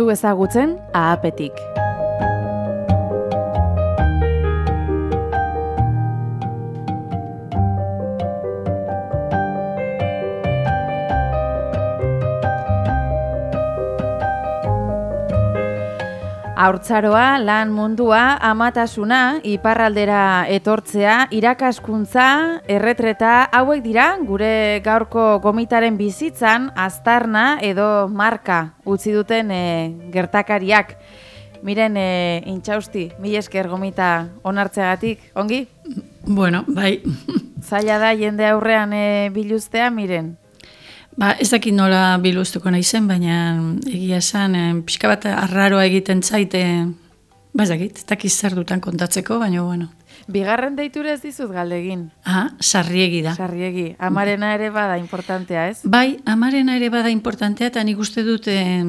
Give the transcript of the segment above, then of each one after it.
zu ezagutzen ahapetik. Haurtzaroa, lan mundua, amatasuna, iparraldera etortzea, irakaskuntza, erretreta, hauek dira, gure gaurko gomitaren bizitzan, aztarna edo marka utzi duten e, gertakariak. Miren, e, intxausti, mil esker gomita onartzeagatik, ongi? Bueno, bai. Zaila da jende aurrean e, biluztea, miren? Ba, ez dakit nola biluztuko nahi zen, baina egia esan, eh, pixka bat arraroa egiten zaite, ba, ez dakit, ez dakit zer dutan kontatzeko, baina, bueno. Bigarren deitura ez dizut galdegin. Ah, sarriegi da. Sarriegi. Amarena ere bada importantea, ez? Bai, amarena ere bada importantea, eta nik uste dut eh,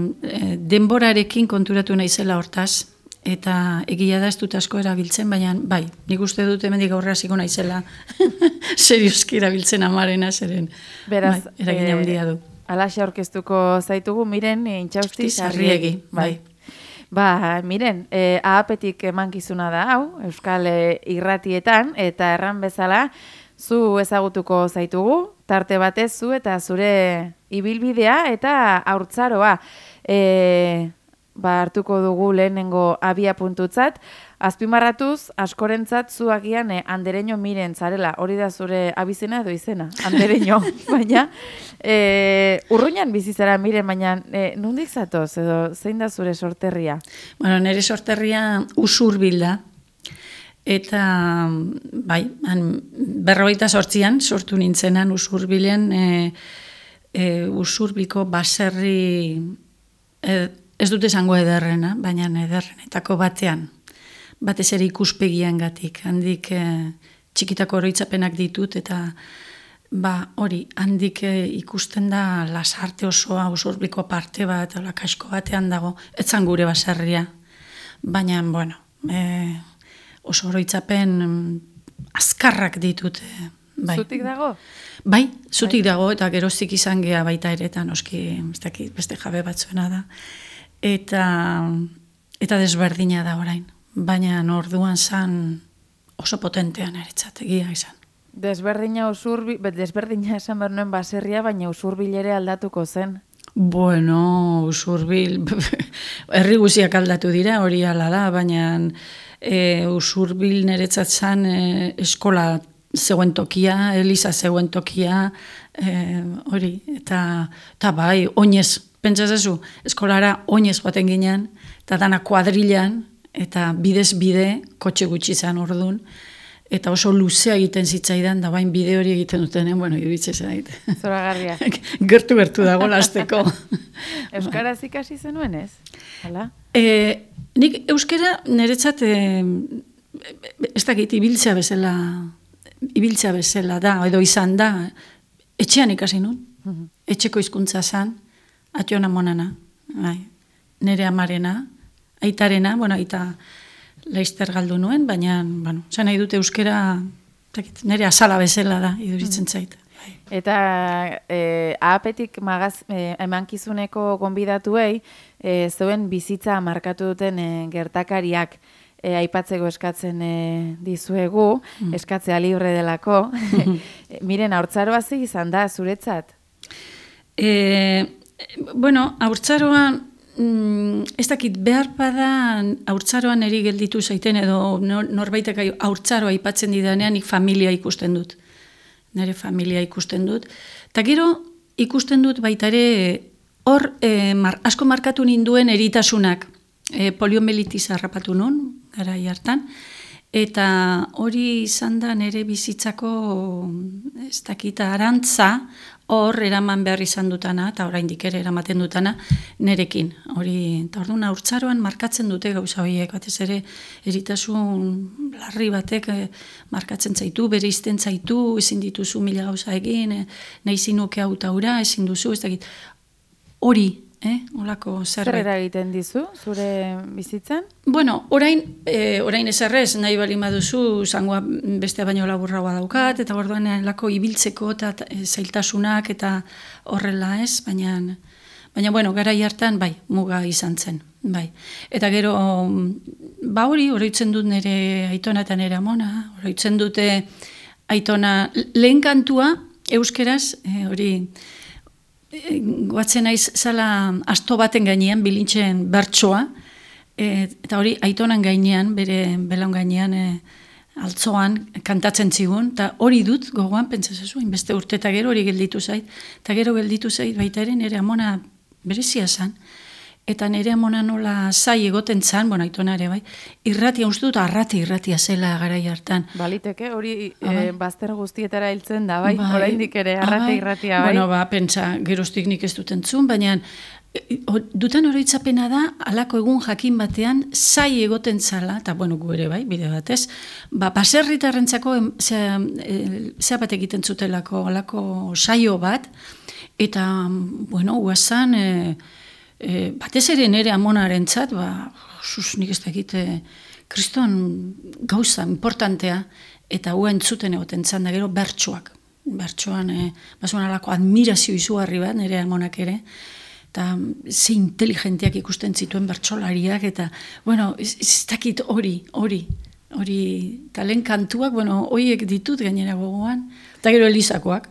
denborarekin konturatu nahi zela hortaz eta egia da ez dut asko erabiltzen, baina bai, nik uste dut hemendik aurrera ziko naizela serioski erabiltzen amarena zeren. Beraz, bai, eragin handia du. Alaxe aurkeztuko zaitugu, miren, intxausti sarriegi. Bai. Ba, miren, e, ahapetik emankizuna da hau, Euskal e, irratietan, eta erran bezala, zu ezagutuko zaitugu, tarte batez zu eta zure ibilbidea eta haurtzaroa. E, ba, hartuko dugu lehenengo abia puntutzat, azpimarratuz, askorentzat zuagian eh, andereño miren zarela, hori da zure abizena edo izena, andereño, baina eh, urruñan bizizara miren, baina eh, nundik zatoz, edo zein da zure sorterria? Bueno, nire sorterria usur bilda, eta bai, berroita sortzian, sortu nintzenan usurbilen, e, e, usurbilko baserri e, ez dute esango ederrena, baina ederrenetako batean, batez ere ikuspegian gatik, handik e, txikitako oroitzapenak ditut, eta ba, hori, handik e, ikusten da lasarte osoa, usurbiko parte bat, kasko batean dago, etzan gure baserria, baina, bueno, e, oso oroitzapen azkarrak ditut, e, Bai. Zutik dago? Bai, zutik bai. dago, eta geroztik izan geha baita ere, eta noski, beste jabe batzuena da eta eta desberdina da orain. Baina orduan zan oso potentean eretzat egia izan. Desberdina usurbi, desberdina esan behar nuen baserria, baina usurbil ere aldatuko zen. Bueno, usurbil, herri guziak aldatu dira, hori ala da, baina e, usurbil niretzat zan e, eskola zegoen tokia, Eliza zegoen tokia, e, hori, eta, eta bai, oinez pentsatzen eskolara oinez joaten ginean, eta dana kuadrilan, eta bidez bide, kotxe gutxi zan orduan, eta oso luzea egiten zitzaidan, da bain bide hori egiten dutenen, bueno, iruditzen zait. Zora garria. Gertu gertu dago lasteko. Euskaraz ikasi zenuen ez? Hala? E, nik euskara niretzat, e, ez dakit, ibiltzea bezala, ibiltzea bezala da, edo izan da, etxean ikasi nun, mhm. etxeko hizkuntza zan, ationa monana, bai. nere amarena, aitarena, bueno, aita laizter galdu nuen, baina, bueno, zan nahi dute euskera, nere azala bezala da, iduritzen mm. zait. Bai. Eta e, ahapetik magaz, e, emankizuneko gonbidatuei, e, zuen bizitza markatu duten e, gertakariak e, aipatzeko eskatzen e, dizuegu, mm. eskatzea libre delako. Miren, haurtzaroa izan da, zuretzat? E, bueno, haurtzaroan, mm, ez dakit, behar badan haurtzaroan eri gelditu zaiten, edo norbaitek haurtzaroa aipatzen didanean, ik familia ikusten dut. Nere familia ikusten dut. Eta gero, ikusten dut baita ere, hor, e, asko markatu ninduen eritasunak, e, poliomelitis harrapatu nun, gara hartan, eta hori izan da nere bizitzako, ez dakita, arantza, hor eraman behar izan dutana, eta oraindik ere eramaten dutana, nerekin. Hori, eta orduan urtzaroan markatzen dute gauza horiek, batez ere eritasun larri batek eh, markatzen zaitu, bere izten zaitu, ezin dituzu mila gauza egin, eh, nahi zinuke hau taura, ezin duzu, ez dakit. Hori, eh? Olako zerbait. Zer egiten dizu, zure bizitzan? Bueno, orain, e, orain ezerrez, nahi bali maduzu, zangoa beste baino laburragoa daukat, eta orduan lako ibiltzeko eta e, zailtasunak eta horrela ez, baina Baina, bueno, gara hartan bai, muga izan zen. Bai. Eta gero, ba hori, oroitzen dut nire aitona eta nire amona, oroitzen dute aitona, lehen kantua, euskeraz, e, hori, e, guatzen naiz zala asto baten gainean, bilintzen bertsoa, e, eta hori aitonan gainean, bere belon gainean, e, altzoan kantatzen zigun, eta hori dut gogoan pentsatzen beste urte eta gero hori gelditu zait, eta gero gelditu zait baita ere nire amona berezia zan, eta nire amona nola zai egoten zan, bona ere bai, irratia uste dut arrati irratia zela garai hartan. Baliteke, hori e, bazter guztietara hiltzen da, bai, bai oraindik ere arrati irratia, bai. Bueno, ba, pentsa, geroztik nik ez duten zun, baina dutan oroitzapena da, alako egun jakin batean, zai egoten zala, eta bueno, gu ere bai, bide batez, ba, baserritarrentzako zea, zea bat egiten zutelako, alako saio bat, eta, bueno, guazan, e, e, batez ere nere amonaren zat, ba, sus, nik ez dakite, kriston gauza importantea, eta huen zuten egoten zan, da gero bertsuak, bertsuan, e, basuan alako admirazio izugarri bat, nere amonak ere, eta ze inteligentiak ikusten zituen bertsolariak, eta, bueno, ez, ez dakit hori, hori, hori, talen kantuak, bueno, horiek ditut gainera gogoan, eta gero Elisakoak,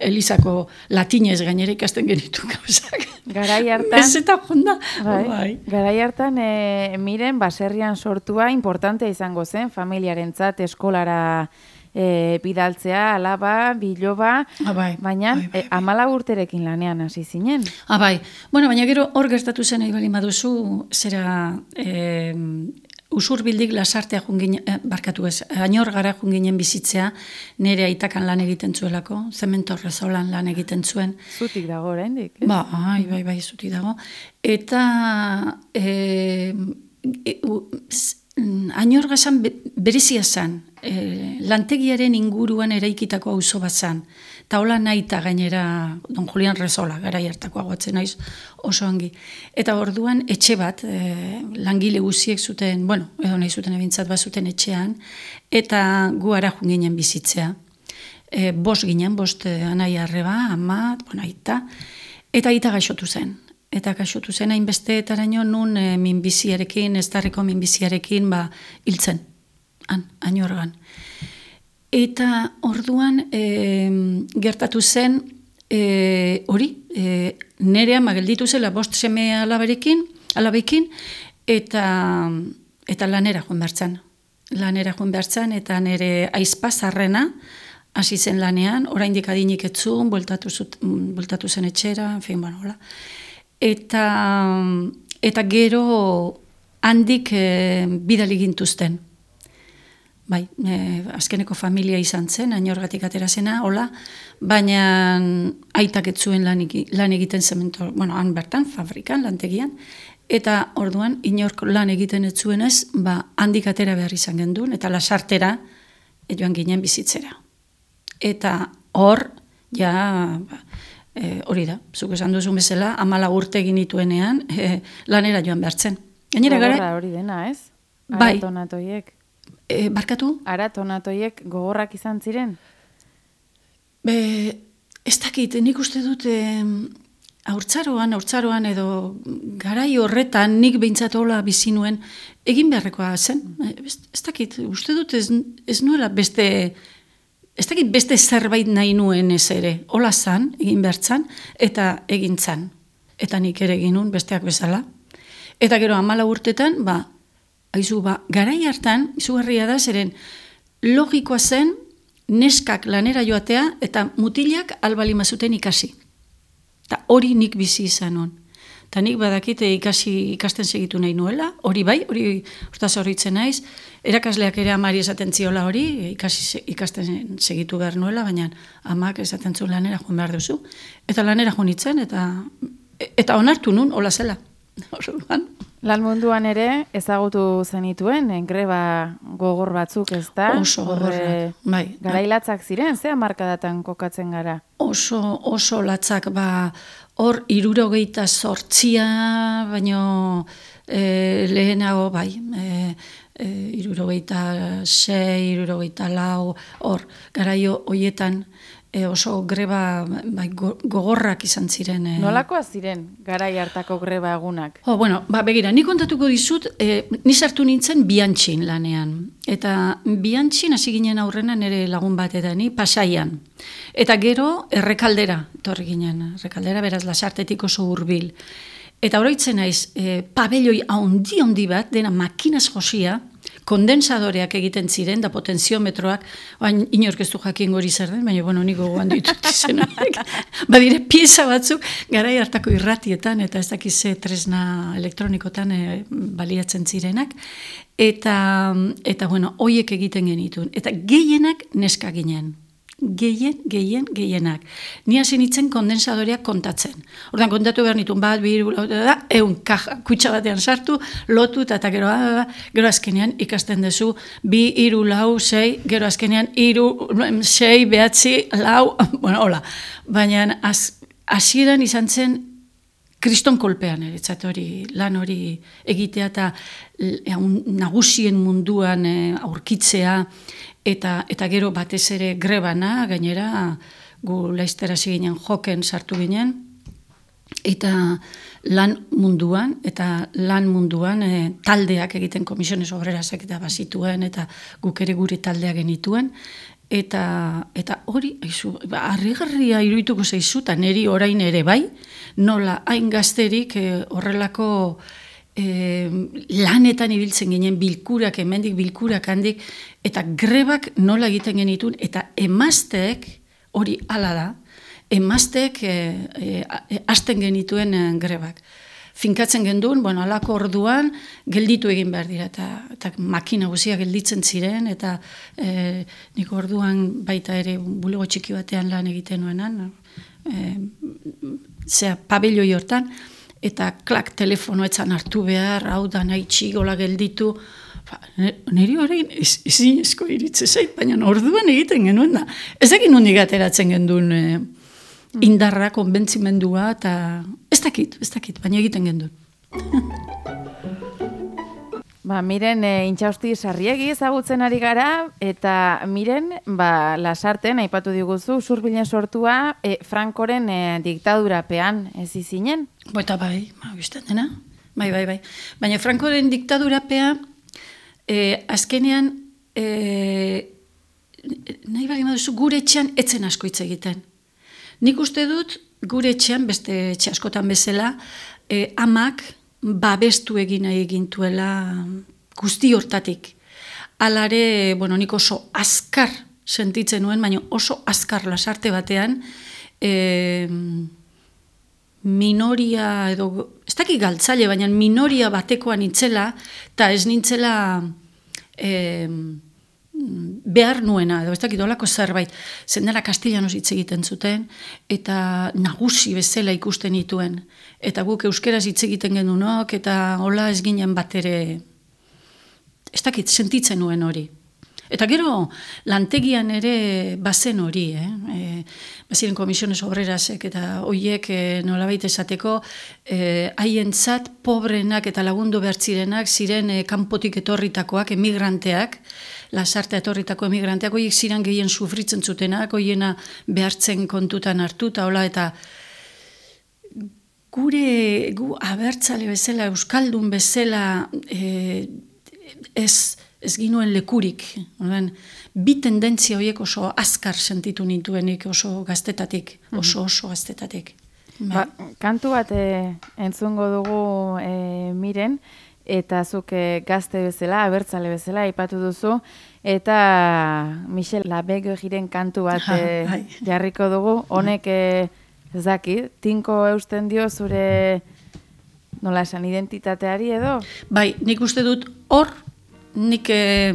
Elisako latinez gainera ikasten genitu gauzak. Garai hartan... Ez eta jonda. Bai. bai. Garai hartan, e, miren, baserrian sortua, importante izango zen, familiaren zat, eskolara e, bidaltzea, alaba, biloba, ah, bai, baina bai, bai, e, amala urterekin lanean hasi zinen. Ah, bai. Bueno, baina gero hor gertatu zen nahi bali maduzu, zera e, usur bildik lasartea jungin, e, barkatu ez, ainor gara junginen bizitzea, nire aitakan lan egiten zuelako, zemento rezolan lan egiten zuen. Zutik dago, oraindik. Ba, bai, bai, bai, zutik dago. Eta... E, e, Ainor gazan berezia zan, e, lantegiaren inguruan eraikitako auzo bat zan. Ta hola nahi gainera Don Julian Rezola, gara hartako aguatzen naiz oso hangi. Eta orduan etxe bat, e, langile guziek zuten, bueno, edo nahi zuten ebintzat bat zuten etxean, eta gu ara junginen bizitzea. E, bos ginen, bost e, anai arreba, ama, bueno, aita, eta aita gaixotu zen eta kaxotu zen hainbesteetaraino nun e, minbiziarekin, ez darriko minbiziarekin, ba, hiltzen, han, ainorgan. Eta orduan e, gertatu zen e, hori, e, nere ama gelditu zela bost seme alabarekin, alabekin, eta, eta lanera joan behartzen. Lanera joan behartzen, eta nere aizpazarrena, hasi zen lanean, oraindik adinik etzun, bueltatu, bueltatu zen etxera, en fin, bueno, hola eta eta gero handik e, bidali gintuzten. Bai, e, azkeneko familia izan zen, ainorgatik atera zena, hola, baina aitak etzuen lan, lan egiten zemento, bueno, han bertan, fabrikan, lantegian, eta orduan, inork lan egiten etzuen ez, ba, handik atera behar izan genduen, eta lasartera, joan ginen bizitzera. Eta hor, ja, ba, E, hori da, zuk esan duzu bezala, amala urte egin dituenean, e, lanera joan behartzen. Gainera gara... hori dena, ez? Bai. Aratonatoiek. E, barkatu? Aratonatoiek gogorrak izan ziren? Be, ez dakit, nik uste dut e, aurtzaroan, aurtzaroan edo garai horretan nik behintzat hola bizi nuen egin beharrekoa zen. E, ez, ez dakit, uste dut ez, ez nuela beste ez dakit beste zerbait nahi nuen ez ere, hola zan, egin bertzan, eta egin zan. Eta nik ere egin nuen besteak bezala. Eta gero amala urtetan, ba, haizu, ba, garai hartan, izugarria da, zeren logikoa zen, neskak lanera joatea, eta mutilak albali mazuten ikasi. Eta hori nik bizi izan nuen. Eta nik badakite ikasi ikasten segitu nahi nuela, hori bai, hori urtaz horritzen naiz, erakasleak ere amari esaten ziola hori, ikasi ikasten segitu behar nuela, baina amak esaten zu lanera joan behar duzu. Eta lanera joan itzen, eta, eta onartu nun, hola zela. Lan munduan ere ezagutu zenituen, engreba gogor batzuk ez da? Oso gogorrak, bai. Garailatzak ziren, ze markadatan kokatzen gara? Oso, oso latzak, ba, hor irurogeita sortzia, baino e, lehenago bai, e, e, irurogeita sei, irurogeita lau, hor, garaio hoietan, e, oso greba bai, gogorrak izan ziren. E... Nolakoa ziren garai hartako greba egunak? Oh, bueno, ba, begira, ni kontatuko dizut, e, ni sartu nintzen biantxin lanean. Eta biantxin hasi ginen aurrena nire lagun bat eta ni pasaian. Eta gero errekaldera, torri ginen, errekaldera beraz lasartetik oso hurbil. Eta oroitzen naiz, e, pabelloi haundi handi bat, dena makinaz josia, kondensadoreak egiten ziren, da potenziometroak, oain inork ez jakin gori zer den, baina bueno, niko gogan ditut izenak. Badire pieza batzuk, gara hartako irratietan, eta ez dakize tresna elektronikotan e, baliatzen zirenak, eta, eta bueno, hoiek egiten genitun. Eta gehienak neska ginen gehien, gehien, gehienak. Ni hasi nitzen kondensadoreak kontatzen. Ordan kontatu behar nituen bat, bi, da, eun kaja, kutsa batean sartu, lotu, eta gero, ah, gero azkenean ikasten duzu, bi, iru, lau, sei, gero azkenean, iru, sei, behatzi, lau, bueno, hola. Baina, hasieran izan zen, kriston kolpean eritzat hori, lan hori egitea eta nagusien munduan eh, aurkitzea, eta, eta gero batez ere grebana, gainera, gu laiztera ginen joken sartu ginen, eta lan munduan, eta lan munduan e, taldeak egiten komisiones obrerazak eta bazituen, eta guk ere gure taldea genituen, eta, eta hori, aizu, ba, arregarria iruituko zeizu, eta neri orain ere bai, nola hain gazterik e, horrelako e, lanetan ibiltzen ginen bilkurak, hemendik bilkurak handik, eta grebak nola egiten genitun, eta emazteek, hori ala da, emazteek e, e, asten genituen e, grebak. Finkatzen gendun, bueno, alako orduan, gelditu egin behar dira, eta, eta makina guzia gelditzen ziren, eta e, niko orduan baita ere bulego txiki batean lan egiten nuenan, e, zera, pabelloi hortan, eta klak telefono etzan hartu behar, hau da nahi txigola gelditu, ba, niri horrein ezin ezko iritze zait, baina orduan egiten genuen da. Ez egin hundik ateratzen genduen e, indarra, konbentzimendua, eta ez dakit, ez dakit, baina egiten genduen. Ba, miren, e, intxausti sarriegi ezagutzen ari gara, eta miren, ba, lasarten, aipatu diguzu, surbilen sortua, e, Frankoren e, diktadurapean ez izinen? Boeta bai, ba, dena, bai, bai, bai. Baina Frankoren diktadurapea, e, azkenean, e, nahi bai, duzu, gure etxean etzen asko hitz egiten. Nik uste dut, gure etxean, beste etxe askotan bezala, e, amak, babestu egin nahi egintuela guzti hortatik. Alare, bueno, nik oso azkar sentitzen nuen, baina oso azkar lasarte batean, e, minoria edo, ez dakik galtzaile, baina minoria batekoan nintzela, eta ez nintzela e, behar nuena, edo ez dakit olako zerbait, zendera kastillanoz hitz egiten zuten, eta nagusi bezala ikusten dituen. Eta guk euskeraz hitz egiten genunok, eta hola ez ginen bat ere, ez dakit, sentitzen nuen hori. Eta gero, lantegian ere bazen hori, eh? E, baziren komisiones obrerasek eta hoiek e, nolabait esateko e, haientzat pobrenak eta lagundu behartzirenak ziren e, kanpotik etorritakoak, emigranteak, lasarte etorritako emigranteak, horiek ziren gehien sufritzen zutenak, hoiena behartzen kontutan hartu, eta hola, eta gure gu abertzale bezala, euskaldun bezala, e, ez, ez ginuen lekurik. Oden, bi tendentzia horiek oso azkar sentitu nintuenik oso gaztetatik, mhm. oso oso gaztetatik. Ba, kantu bat e, entzungo dugu e, miren, eta zuk e, gazte bezala, abertzale bezala, ipatu duzu, eta Michel Labego giren kantu bat e, jarriko dugu, honek e, ez daki, tinko eusten dio zure nola esan identitateari edo? Bai, nik uste dut hor nik, eh,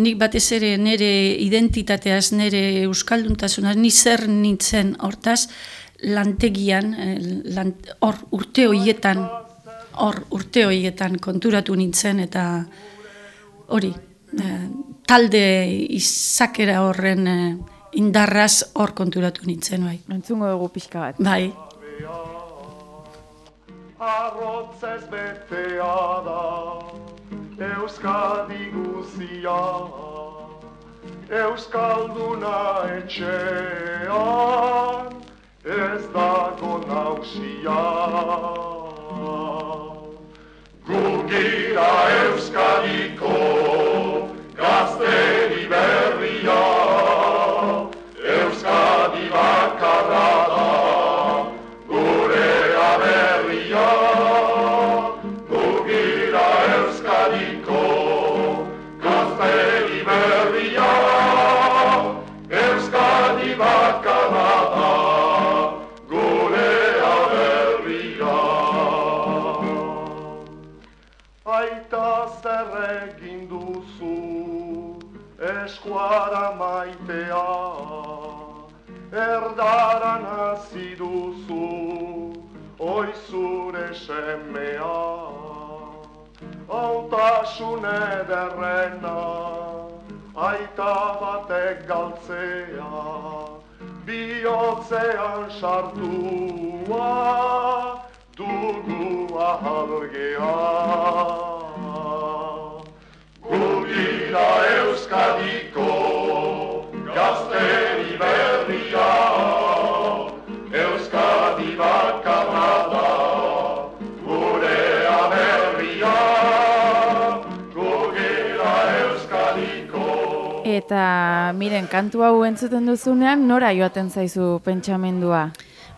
nik batez ere nire identitateaz, nire euskalduntasunaz, ni zer nintzen hortaz, lantegian, eh, hor urte horietan, hor urte horietan konturatu nintzen, eta hori, eh, talde izakera horren eh, indarraz hor konturatu nintzen, bai. Entzungo dugu pixka bat. Bai. Arrotzez betea da Euskadi guzia Euskalduna etxean Ez dago nausia Gugira Euskadiko ederrena, aita batek galtzea, bihotzean sartua, dugu ahalgea. Gugira Euskadiko gazteri berria, Eta miren, kantu hau entzuten duzunean, nora joaten zaizu pentsamendua?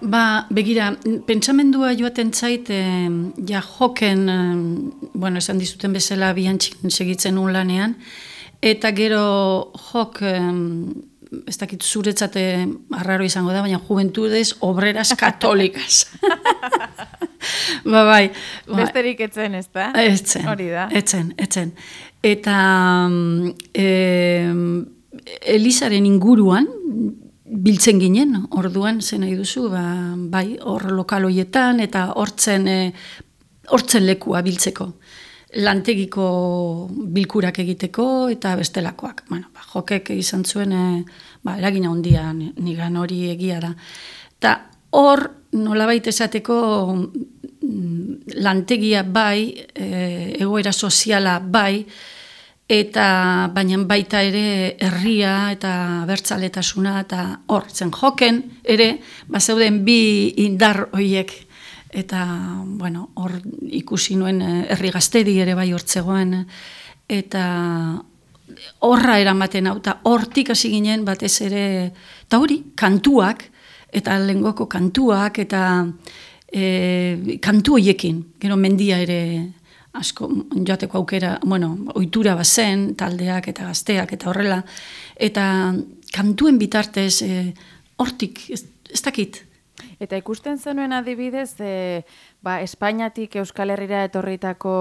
Ba, begira, pentsamendua joaten zait, eh, ja joken, eh, bueno, esan dizuten bezala biantxik segitzen un lanean, eta gero jok, eh, ez dakit zuretzate arraro izango da, baina juventudes obreras katolikas. ba, bai. ba, Besterik etzen, ez da? Etzen. Hori da. Etzen, etzen. Eta em, Elizaren inguruan biltzen ginen, orduan zen nahi duzu, ba, bai, hor lokal hoietan eta hortzen e, hortzen lekua biltzeko. Lantegiko bilkurak egiteko eta bestelakoak. Bueno, jokek izan zuen e, ba, eragina handia nigan hori egia da. Eta hor nolabait esateko mm, lantegia bai, e, egoera soziala bai, eta baina baita ere herria eta bertzaletasuna eta hor zen joken ere bazeuden bi indar hoiek eta bueno hor ikusi nuen eh, herri gazteri ere bai hortzegoen eta horra eramaten hau eta hortik hasi ginen batez ere eta hori kantuak eta lengoko kantuak eta e, kantu hoiekin gero mendia ere asko joateko aukera, bueno, ohitura bazen, taldeak eta gazteak eta horrela, eta kantuen bitartez e, hortik, ez, ez dakit, Eta ikusten zenuen adibidez, e, ba, Espainiatik Euskal Herrira etorritako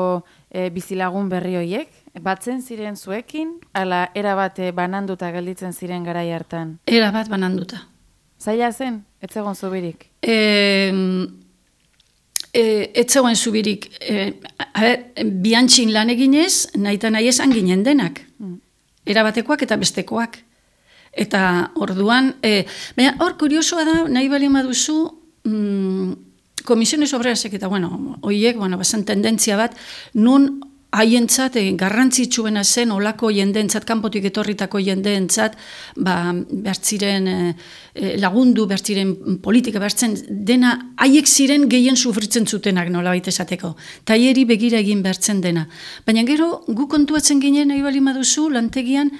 e, bizilagun berri hoiek, batzen ziren zuekin, ala erabate bananduta gelditzen ziren garai hartan. era bat bananduta. Zaila zen, ez zegoen zubirik. E, e, ez zegoen zubirik, e, a ber, biantxin lan eginez, nahi eta nahi esan ginen denak. Erabatekoak eta bestekoak. Eta orduan, e, baina hor kuriosoa da, nahi bali maduzu, mm, komisiones obrerasek eta, bueno, oiek, bueno, bazen tendentzia bat, nun haientzat e, garrantzitsuena zen olako jendeentzat kanpotik etorritako jendeentzat ba bertziren e, e, lagundu bertziren politika bertzen dena haiek ziren gehien sufritzen zutenak nolabait esateko. Taileri begira egin bertzen dena. Baina gero gu kontuatzen ginen nahi bali maduzu lantegian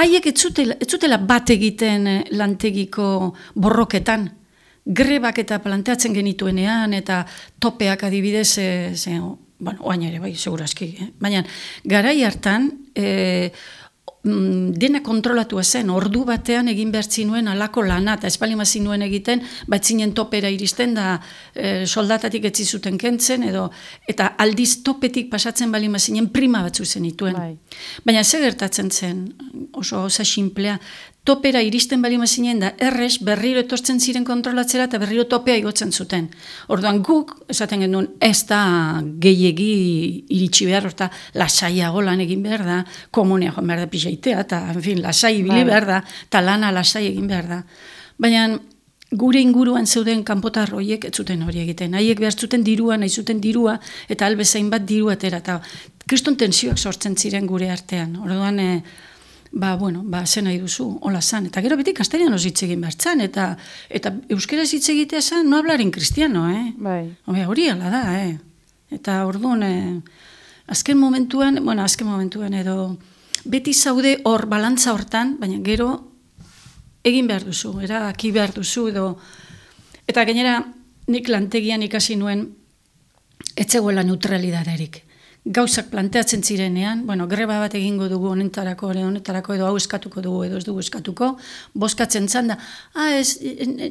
haiek ez zutela, ez zutela bat egiten eh, lantegiko borroketan. Grebak eta planteatzen genituenean eta topeak adibidez e, ze, bueno, oain ere bai, segurazki, eh? baina garai hartan e, mm, dena kontrolatua zen, ordu batean egin behar zinuen alako lana, eta espalima zinuen egiten, bat zinen topera iristen da e, soldatatik etzi zuten kentzen, edo, eta aldiz topetik pasatzen balima zinen prima batzu zenituen. Bai. Baina ze gertatzen zen, oso osa simplea, topera iristen bali mazinen da, erres berriro etortzen ziren kontrolatzera eta berriro topea igotzen zuten. Orduan guk, esaten genuen, ez da gehiegi iritsi behar, orta lasaiago lan egin behar da, komunea joan behar da pixaitea, eta, en fin, lasai ibili behar da, eta lana lasai egin behar da. Baina, gure inguruan zeuden kanpotar horiek ez zuten hori egiten. Haiek behar zuten dirua, nahi zuten dirua, eta albezain bat diru atera. Eta kriston tensioak sortzen ziren gure artean. Orduan, e, ba, bueno, ba, zen nahi duzu, hola zan. Eta gero beti kastelianoz hitz egin behar zan, eta, eta euskeraz hitz egitea zan, no hablarin kristiano, eh? Bai. Hore, hori ala da, eh? Eta orduan, eh, azken momentuan, bueno, azken momentuan edo, beti zaude hor balantza hortan, baina gero egin behar duzu, erabaki behar duzu, edo, eta gainera nik lantegian ikasi nuen, etzegoela neutralidaderik. Gauzak planteatzen zirenean, bueno, greba bat egingo dugu honetarako, honetarako edo hau eskatuko dugu edo ez dugu eskatuko, boskatzen zan da, ah, ez,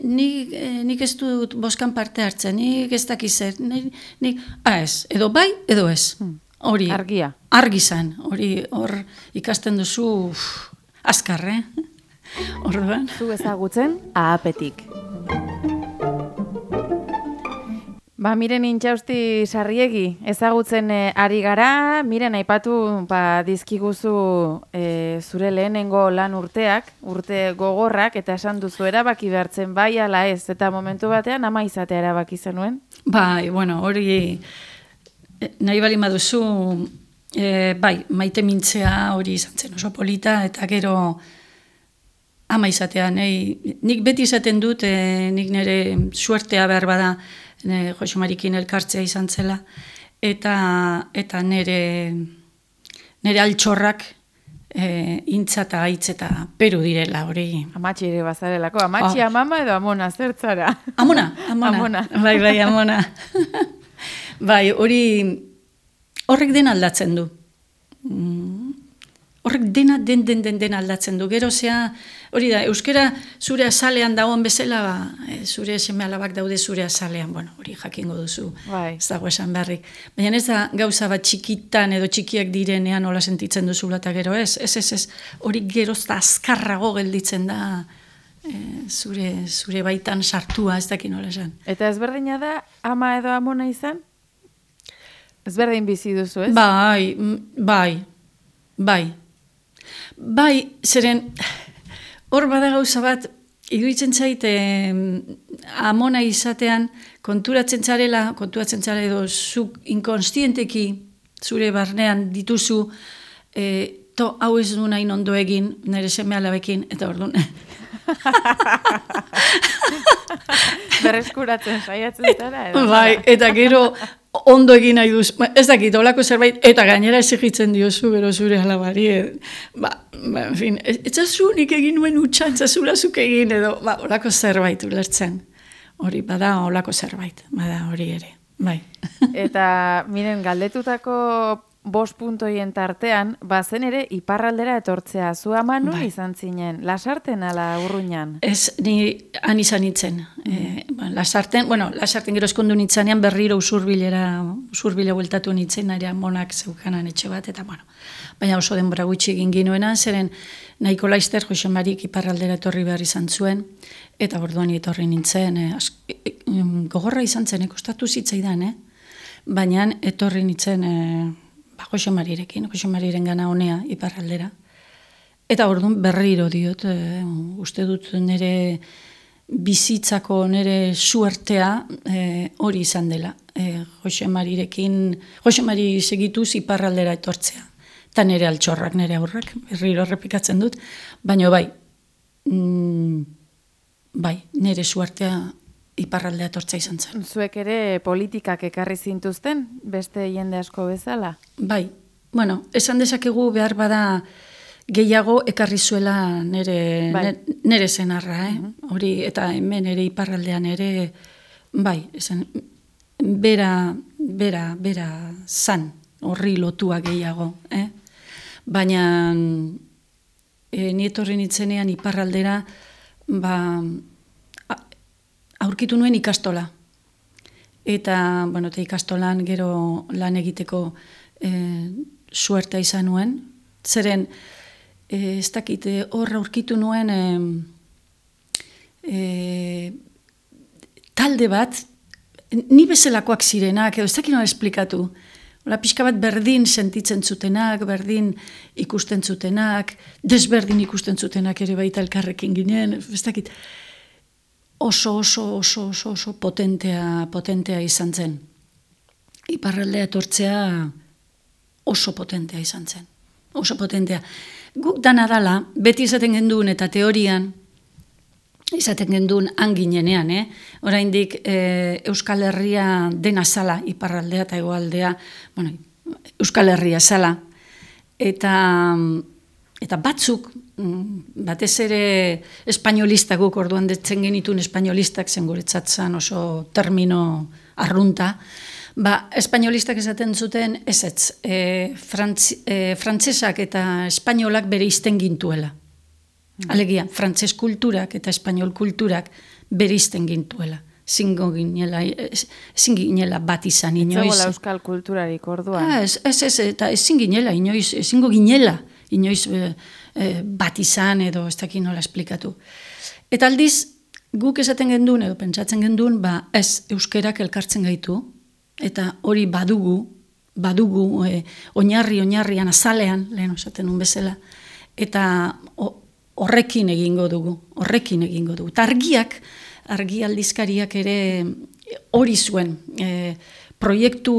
nik, nik ez dut boskan parte hartzen, nik ez dakiz zer, nik, nik, ah, ez, edo bai, edo ez. Hori, Argia. argi zan, hori hor ikasten duzu uf, azkar, eh? Orduan. Zu ezagutzen ahapetik. Ba, miren intxausti sarriegi, ezagutzen eh, ari gara, miren aipatu ba, dizkiguzu eh, zure lehenengo lan urteak, urte gogorrak, eta esan duzu erabaki behartzen bai ala ez, eta momentu batean ama izatea erabaki zenuen. Bai, bueno, hori eh, nahi bali maduzu, e, bai, maite mintzea hori izan zen oso polita, eta gero ama izatea, nahi, nik beti izaten dut, e, nik nire suertea behar bada, ne, Jose Marikin elkartzea izan zela, eta, eta nire, nire altxorrak e, intza eta aitz eta peru direla hori. Amatxi ere bazarelako, amatxi Ah. amama edo amona zertzara. Amona, amona. Amona. Bai, bai, amona. bai, hori horrek den aldatzen du. Mm, Horrek dena, den, den, den, den aldatzen du. Gero zea, hori da, euskera zure azalean dagoen bezala, ba, e, zure seme alabak daude zure azalean, bueno, hori jakingo duzu. Bai. Ez dago esan berrik. Baina ez da gauza bat txikitan edo txikiak direnean hola sentitzen duzula eta gero ez. Ez, ez, ez, hori gerozta azkarrago gelditzen da e, zure, zure baitan sartua, ez dakin nola esan. Eta ezberdina da ama edo amona izan? Ezberdin bizi duzu, ez? Bai, bai, bai. Bai, zeren, hor bada gauza bat, iruditzen zait, amona izatean, konturatzen zarela, konturatzen zara edo zuk inkonstienteki zure barnean dituzu, eh, to hau ez du nahi ondo egin, nire seme alabekin, eta orduan, Berreskuratzen saiatzen zara, edo? Bai, eta gero ondo egin nahi duz, ba, ez dakit, olako zerbait, eta gainera exigitzen diozu gero zure alabari, eh, ba, ba, en fin, ez ez zazu nik egin nuen utxan, zazula zuk egin, edo, ba, olako zerbait ulertzen. Hori, bada olako zerbait, bada hori ere, bai. Eta, miren, galdetutako bost puntoien tartean, bazen ere iparraldera etortzea. Zu ama nun Bai. izan zinen? Lasarten ala urruñan? Ez, ni han izan nintzen. E, ba, lasarten, bueno, lasarten gero eskondu nintzanean berriro usurbilera, usurbile bueltatu nintzen, nire monak zeukanan etxe bat, eta bueno, baina oso denbora gutxi egin ginoenan, zeren nahiko laister Jose Marik iparraldera etorri behar izan zuen, eta orduan etorri nintzen, e, ask, e, e, gogorra izan zen, e, kostatu zitzaidan, eh? baina etorri nintzen e, ba, Jose Marirekin, Jose Mariren gana honea iparraldera. Eta orduan berriro diot, e, uste dut nire bizitzako nire suertea e, hori izan dela. E, Jose Marirekin, Jose Mari segituz iparraldera etortzea. Eta nire altxorrak, nire aurrak, berriro errepikatzen dut. Baina bai, mm, bai, nire suertea iparraldea etortzea izan zen. Zuek ere politikak ekarri zintuzten, beste jende asko bezala? Bai, bueno, esan dezakegu behar bada gehiago ekarri zuela nere, Bai. ne- nere zenarra, eh? Hori, eta hemen ere iparraldean ere, bai, esan, bera, bera, bera zan, horri lotua gehiago, eh? Baina, e, ni etorri nitzenean iparraldera, ba, aurkitu nuen ikastola. Eta, bueno, eta ikastolan gero lan egiteko e, suerta izan nuen. Zeren, e, ez dakit, eh, hor aurkitu nuen e, e, talde bat, ni bezalakoak zirenak, edo ez dakit nola esplikatu. Ola, pixka bat berdin sentitzen zutenak, berdin ikusten zutenak, desberdin ikusten zutenak ere baita elkarrekin ginen, ez dakit oso oso oso oso oso potentea potentea izan zen. Iparraldea etortzea oso potentea izan zen. oso potentea. Guk dana dala, beti izaten genduen eta teorian, izaten genduen anginenean, eh? oraindik e, Euskal Herria dena zala, iparraldea eta egoaldea, bueno, Euskal Herria zala, eta, eta batzuk, batez ere espainolistak guk orduan detzen genitun espainolistak zen guretzatzen oso termino arrunta, Ba, espainolistak esaten zuten ez ez, e, frantz, e, frantzesak eta espainolak bere izten gintuela. Mm. Alegia, frantzes kulturak eta espainol kulturak bere izten gintuela. Zingo ginela, ezin ginela bat izan inoiz. Etzagola euskal kulturarik orduan. Ah, ez, ez, ez, eta ezin ginela inoiz, ezingo ginela inoiz e, e, bat izan edo ez dakit nola esplikatu. Eta aldiz, guk esaten genduen edo pentsatzen genduen, ba ez euskerak elkartzen gaitu, eta hori badugu, badugu e, oinarri oinarrian azalean, lehen osaten un bezala, eta horrekin egingo dugu, horrekin egingo dugu. Eta argiak, argi aldizkariak ere hori zuen, e, proiektu,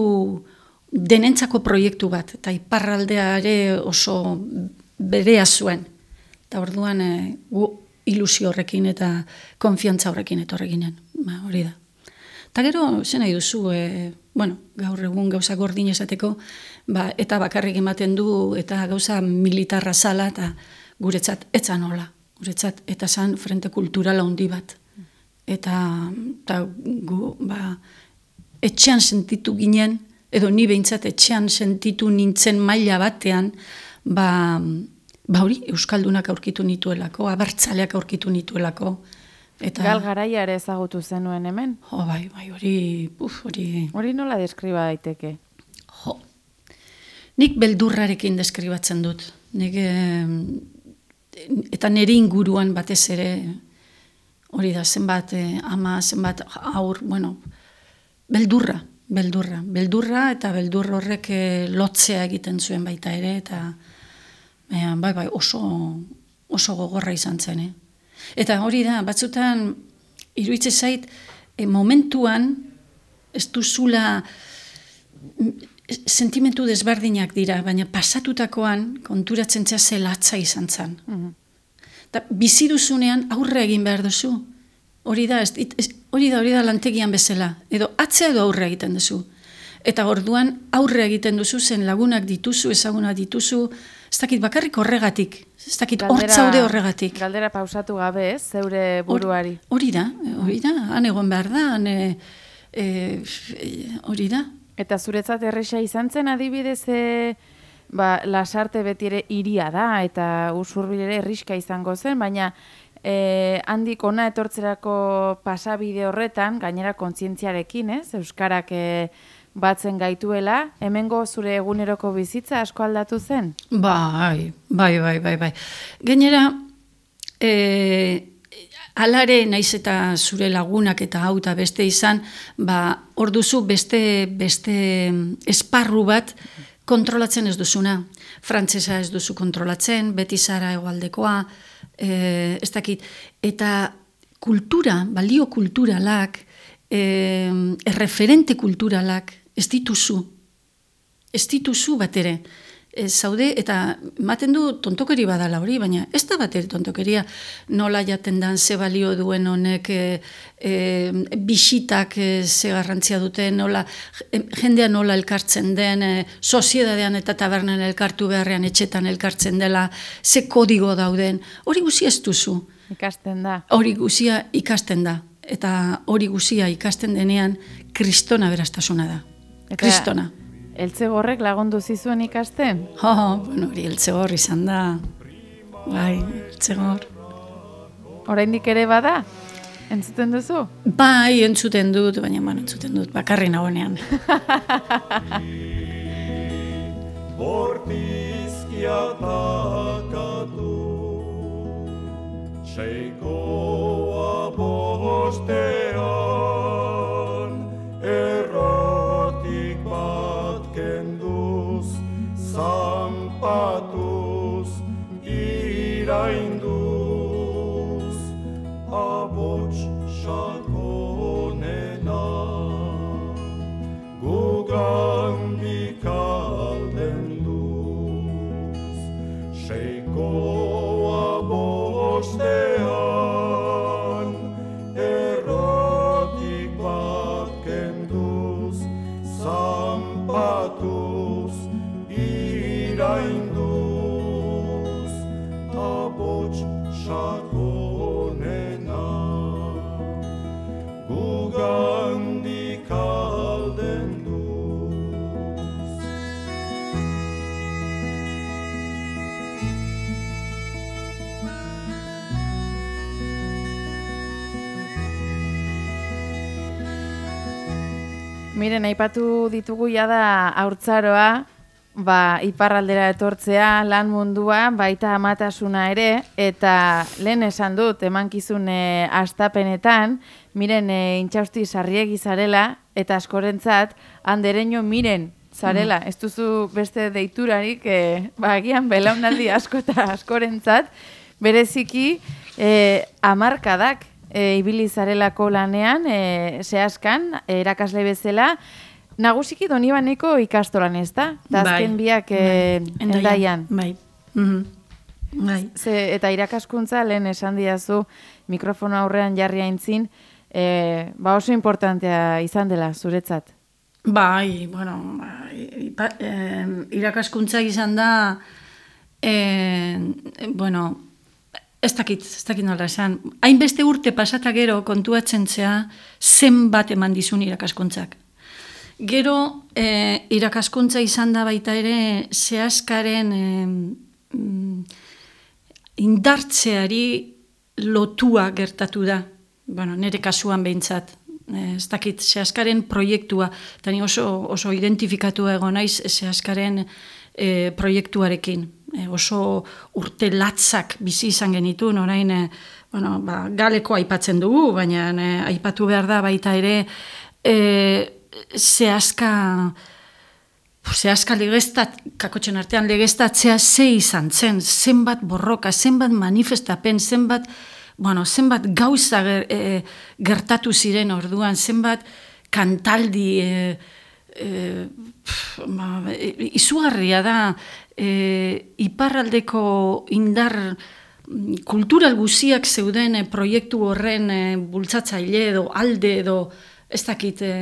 denentzako proiektu bat, eta iparraldea ere oso berea zuen. Eta orduan e, gu ilusio horrekin eta konfiantza horrekin etorreginen, ba, hori da. Eta gero, zen nahi duzu, e, bueno, gaur egun gauza gordin esateko, ba, eta bakarrik ematen du, eta gauza militarra zala, eta guretzat etza nola, guretzat, eta zan frente kulturala handi bat. Eta, eta gu, ba, etxean sentitu ginen, edo ni behintzat etxean sentitu nintzen maila batean, ba, ba hori, Euskaldunak aurkitu nituelako, abertzaleak aurkitu nituelako. Eta... Gal garaia ere ezagutu zenuen hemen? Jo, bai, bai, hori, uf, hori... Hori nola deskriba daiteke? Jo, nik beldurrarekin deskribatzen dut. Nik, eta nire inguruan batez ere hori da zenbat eh, ama zenbat aur bueno beldurra beldurra beldurra eta beldur horrek eh, lotzea egiten zuen baita ere eta eh, bai bai oso oso gogorra izan zen eh? eta hori da batzutan iruitze zait eh, momentuan ez duzula sentimentu desberdinak dira, baina pasatutakoan konturatzen txea zelatza izan zen. Mm bizi duzunean aurre egin behar duzu. Hori da, ez, hori da, hori da lantegian bezala. Edo atzea edo aurre egiten duzu. Eta orduan aurre egiten duzu zen lagunak dituzu, ezagunak dituzu, ez dakit bakarrik horregatik, ez dakit hortzaude horregatik. Galdera pausatu gabe, ez, zeure buruari. Hori da, hori da, han egon behar da, han e, hori da, Eta zuretzat erresa izan zen adibidez e, ba, lasarte beti ere iria da eta usurbil ere erriska izango zen, baina e, handik ona etortzerako pasabide horretan, gainera kontzientziarekin, ez? Euskarak e, batzen gaituela, hemengo zure eguneroko bizitza asko aldatu zen? Bai, bai, bai, bai, bai. Gainera, e, alare naiz eta zure lagunak eta hau eta beste izan, ba, hor duzu beste, beste esparru bat kontrolatzen ez duzuna. Frantzesa ez duzu kontrolatzen, beti zara egualdekoa, e, ez dakit. Eta kultura, balio kulturalak, e, erreferente kulturalak, ez dituzu. Ez dituzu bat ere e, zaude, eta ematen du tontokeri badala hori, baina ez da bat tontokeria nola jaten dan ze balio duen honek e, e, bisitak e, ze garrantzia dute, nola, jendea nola elkartzen den, e, soziedadean eta tabernan elkartu beharrean etxetan elkartzen dela, ze kodigo dauden, hori guzia ez duzu. Ikasten da. Hori guzia ikasten da. Eta hori guzia ikasten denean, kristona beraztasuna da. Kristona. Eltzegorrek lagundu zizuen ikasten? Ho, oh, bueno, hori eltzegor izan da. Bai, eltzegor. Oraindik ere bada? Entzuten duzu? Bai, entzuten dut, baina man entzuten dut, bakarri nagoenean. Bortizkia takatu Seikoa bostean patuz irainduz abots sakonena. Gugan bikalden duz seiko abosten Miren, aipatu ditugu jada haurtzaroa, ba, iparraldera etortzea, lan mundua, baita amatasuna ere, eta lehen esan dut, emankizun e, astapenetan, miren, e, intxausti sarriegi zarela, eta askorentzat, handereño miren, zarela, ez duzu beste deiturarik, e, ba, agian belaunaldi asko eta askorentzat, bereziki, e, amarkadak, e, ibili zarelako lanean, e, zehazkan, erakasle bezala, nagusiki donibaneko ikastolan ez da? Da azken biak e, bai, endaian. Bai. Mhm. Bai. Ze, eta irakaskuntza lehen esan diazu mikrofono aurrean jarri aintzin, e, ba oso importantea izan dela zuretzat. Bai, bueno, bai, ipa, eh, irakaskuntza izan da, eh, bueno, ez dakit, ez dakit nola esan. Hainbeste urte pasata gero kontuatzen zea zenbat eman dizun irakaskuntzak. Gero, eh, irakaskuntza izan da baita ere zehazkaren eh, mm, indartzeari lotua gertatu da. Bueno, nire kasuan behintzat. Eh, ez dakit, zehazkaren proiektua, eta ni oso, oso identifikatu egon naiz zehazkaren eh, proiektuarekin. Eh, oso urte latzak bizi izan genituen, orain, eh, bueno, ba, galeko aipatzen dugu, baina eh, aipatu behar da baita ere eh, zehazka zehazka legeztat, kakotxen artean legeztatzea ze izan zen, zenbat borroka, zenbat manifestapen, zenbat, bueno, zenbat gauza ger, e, gertatu ziren orduan, zenbat kantaldi, e, e, pf, ba, e, izugarria da, e, iparraldeko indar mm, kultural guziak zeuden proiektu horren e, bultzatzaile edo alde edo ez dakit e,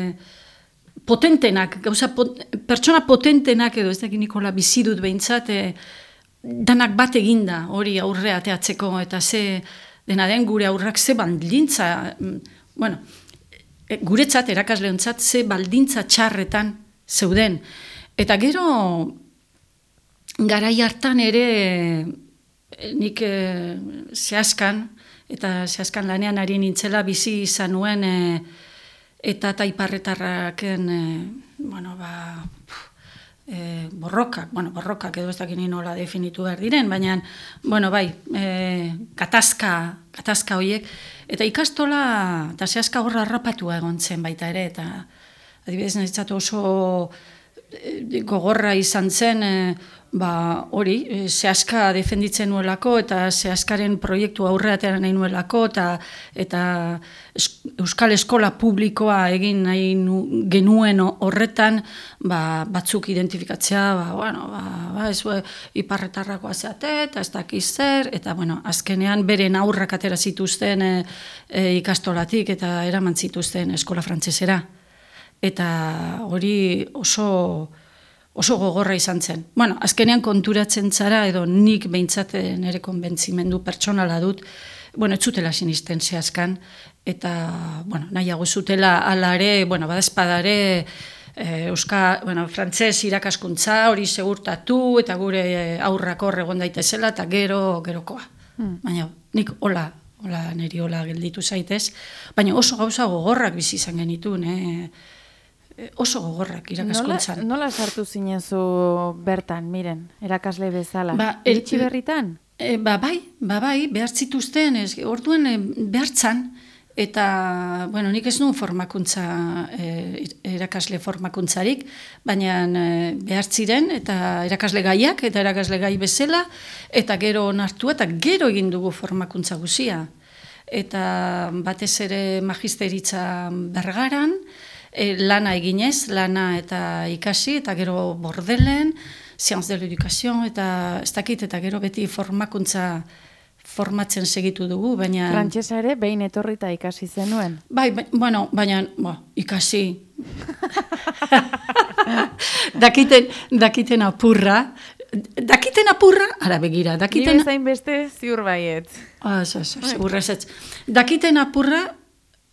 potentenak, gauza pot, pertsona potentenak edo ez dakit Nikola bizi dut behintzat e, danak bat eginda hori aurre ateatzeko eta ze dena den gure aurrak ze baldintza mm, bueno, guretzat erakasleontzat ze baldintza txarretan zeuden. Eta gero garai hartan ere e, nik e, zehazkan eta zehazkan lanean ari nintzela bizi izan nuen e, eta taiparretarraken e, bueno, ba, e, borrokak, bueno, borrokak edo ez dakini nola definitu behar diren, baina, bueno, bai, e, katazka, katazka horiek, eta ikastola, eta zehazka horra harrapatua egon zen baita ere, eta adibidez netzatu oso gogorra izan zen, e, ba, hori, zehazka defenditzen nuelako eta zehazkaren proiektu aurreatean nahi nuelako eta, eta Euskal Eskola Publikoa egin nahi nu, genuen horretan ba, batzuk identifikatzea, ba, bueno, ba, ba, ez ba, iparretarrakoa zeate eta ez dakiz zer, eta bueno, azkenean beren aurrak atera zituzten e, e, ikastolatik eta eraman zituzten eskola frantzesera. Eta hori oso oso gogorra izan zen. Bueno, azkenean konturatzen zara, edo nik behintzat eh, nire konbentzimendu pertsonala dut, bueno, ez zutela sinisten zehazkan, eta, bueno, nahiago zutela alare, bueno, badazpadare, e, Euska, bueno, frantzez irakaskuntza hori segurtatu, eta gure aurrako egon daitezela, eta gero, gerokoa. Hmm. Baina, nik hola, hola, niri hola gelditu zaitez, baina oso gauza gogorrak bizi izan genitun, eh? Oso gogorrak irakaskuntzan. Nola, nola sartu zinezu bertan, miren, erakasle bezala? Ba, Iritsi berritan? E, ba, bai, ba, bai, behar zituzten, ez, orduan e, behartzan, eta, bueno, nik ez nuen formakuntza, e, erakasle formakuntzarik, baina e, behar ziren, eta erakasle gaiak, eta erakasle gai bezala, eta gero onartu, eta gero egin dugu formakuntza guzia. Eta batez ere magisteritza bergaran, e, lana eginez, lana eta ikasi, eta gero bordelen, Sciences de l'Education, eta ez dakit, eta gero beti formakuntza formatzen segitu dugu, baina... Frantsesa ere, behin etorrita ikasi zenuen? Bai, bai bueno, baina, bo, ikasi. dakiten, dakiten apurra, dakiten apurra, ara begira, dakiten... Ni bezain beste ziur baiet. Ah, ez, ez, Dakiten apurra,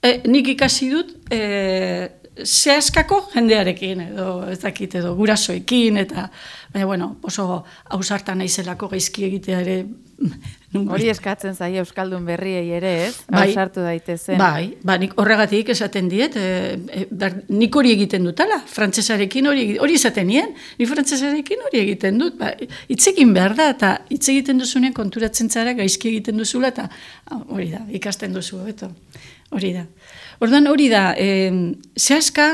eh, nik ikasi dut, eh, zehaskako jendearekin, edo ez dakit, edo gurasoekin, eta, baina, bueno, oso hausarta naizelako gaizki egitea ere. Hori eskatzen zaie Euskaldun berriei ere, ez? Bai. Ausartu daitezen. Bai, ba, nik horregatik esaten diet, e, e, ber, nik hori egiten dutala, frantsesarekin hori, hori esaten nien, ni frantsesarekin hori egiten dut, ba, hitz egin behar da, eta hitz egiten duzunean konturatzen zara gaizki egiten duzula, eta ah, hori da, ikasten duzu, beto, hori da. Orduan hori da, e, zehaska,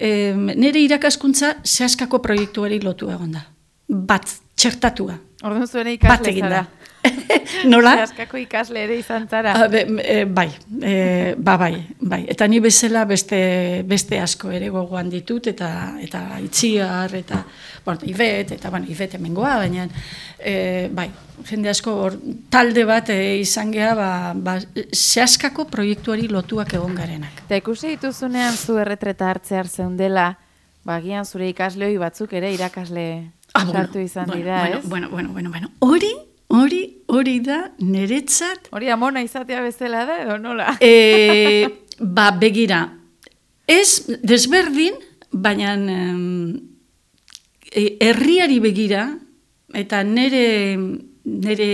e, nire irakaskuntza zehaskako proiektuari lotu egon da. Bat, txertatua. Orduan zuen ikasle zara. Nola? Zehaskako ikasle ere izan zara. Ah, be, e, bai, e, ba bai, bai. Eta ni bezala beste, beste asko ere gogoan ditut, eta eta itziar, eta, bueno, ibet, eta, bueno, ibet hemengoa, baina, e, bai, jende asko hor, talde bat e, izan geha, ba, ba, zehaskako proiektuari lotuak egon garenak. Eta ikusi dituzunean zu erretreta hartzear zeundela, bagian zure ikasle hoi batzuk ere irakasle Ah, bueno, sartu izan bueno, dira, bueno, ez? Bueno, bueno, bueno, bueno. Hori, hori, hori da niretzat Hori amona izatea bezala da, edo nola? E, ba, begira, ez desberdin, baina e, herriari begira, eta nere, nere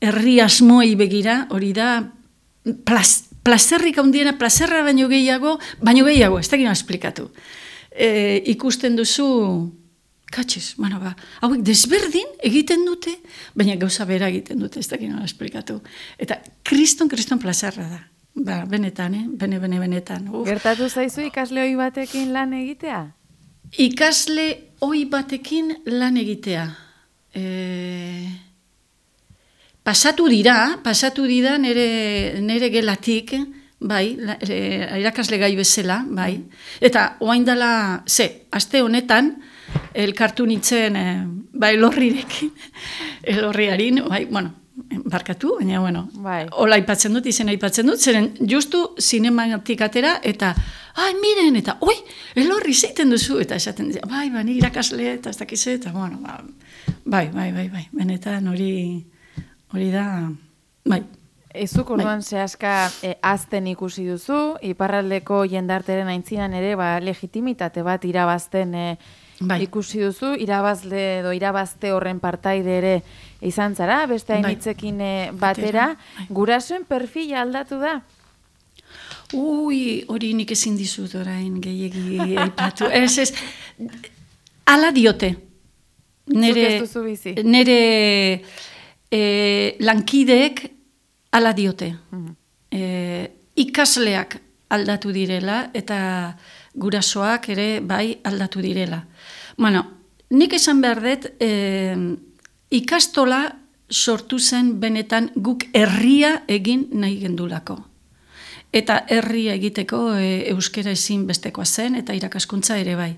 herri asmoei begira, hori da, plaz, plazerrik handiena, plazerra baino gehiago, baino gehiago, ez dakit nola esplikatu. E, ikusten duzu, katxiz, bueno, ba, hauek desberdin egiten dute, baina gauza bera egiten dute, ez dakit nola esplikatu. Eta kriston, kriston plazerra da. Ba, benetan, eh? Bene, bene, benetan. Uf. Gertatu zaizu ikasle hoi batekin lan egitea? Ikasle oi batekin lan egitea. E... Pasatu dira, pasatu dira nere, nere gelatik, bai, la, e, irakasle gai bezala, bai. Eta oain dela, ze, aste honetan, elkartu nintzen, e, ba, elorrirekin, elorriarin, bai, bueno, barkatu, baina, bueno, Bai. hola aipatzen dut, izena aipatzen dut, zeren justu zinematik atera, eta, ai, miren, eta, oi, elorri zeiten duzu, eta esaten dira, bai, ba, ni irakasle, eta ez dakize, eta, bueno, ba, bai, bai, bai, bai, benetan hori, hori da, bai, Ezuk orduan zehaska e, azten ikusi duzu, iparraldeko jendarteren aintzinan ere ba, legitimitate bat irabazten e, Bai. ikusi duzu, irabazle edo irabazte horren partaide ere izan zara, beste Bai. hainitzekin e, batera, Bai. gurasoen perfila aldatu da. Ui, hori nik ezin dizut orain gehiegi aipatu. ez, ez, ala diote. Nere, bizi. nere e, lankideek ala diote. E, ikasleak aldatu direla eta gurasoak ere bai aldatu direla. Bueno, nik esan behar dut, e, ikastola sortu zen benetan guk herria egin nahi gendulako. Eta herria egiteko e, euskera ezin bestekoa zen eta irakaskuntza ere bai.